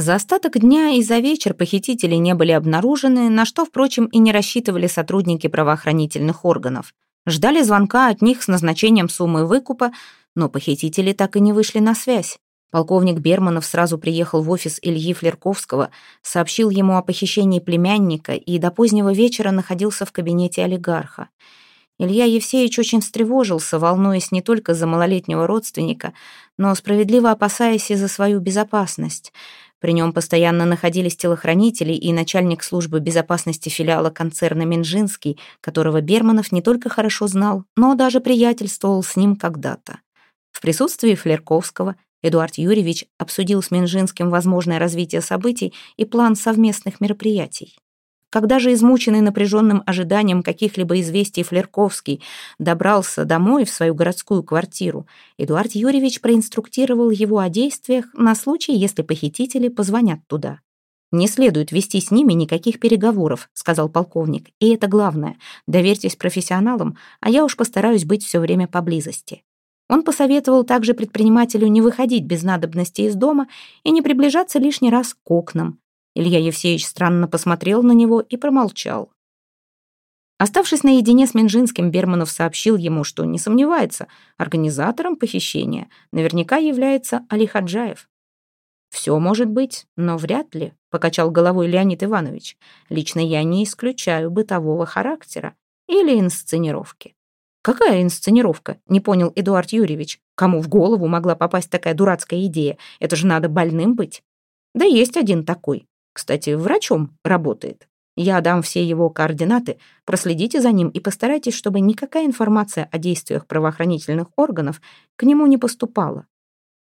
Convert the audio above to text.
За остаток дня и за вечер похитители не были обнаружены, на что, впрочем, и не рассчитывали сотрудники правоохранительных органов. Ждали звонка от них с назначением суммы выкупа, но похитители так и не вышли на связь. Полковник Берманов сразу приехал в офис Ильи Флерковского, сообщил ему о похищении племянника и до позднего вечера находился в кабинете олигарха. Илья Евсеевич очень встревожился, волнуясь не только за малолетнего родственника, но справедливо опасаясь и за свою безопасность. При нем постоянно находились телохранители и начальник службы безопасности филиала концерна «Минжинский», которого Берманов не только хорошо знал, но даже приятельствовал с ним когда-то. В присутствии Флерковского Эдуард Юрьевич обсудил с Минжинским возможное развитие событий и план совместных мероприятий. Когда же измученный напряженным ожиданием каких-либо известий Флерковский добрался домой в свою городскую квартиру, Эдуард Юрьевич проинструктировал его о действиях на случай, если похитители позвонят туда. «Не следует вести с ними никаких переговоров», — сказал полковник. «И это главное. Доверьтесь профессионалам, а я уж постараюсь быть все время поблизости». Он посоветовал также предпринимателю не выходить без надобности из дома и не приближаться лишний раз к окнам. Илья Евсеевич странно посмотрел на него и промолчал. Оставшись наедине с Минжинским, Берманов сообщил ему, что не сомневается, организатором похищения наверняка является Али Хаджаев. «Все может быть, но вряд ли», — покачал головой Леонид Иванович. «Лично я не исключаю бытового характера или инсценировки». «Какая инсценировка?» — не понял Эдуард Юрьевич. «Кому в голову могла попасть такая дурацкая идея? Это же надо больным быть». «Да есть один такой. Кстати, врачом работает. Я дам все его координаты, проследите за ним и постарайтесь, чтобы никакая информация о действиях правоохранительных органов к нему не поступала.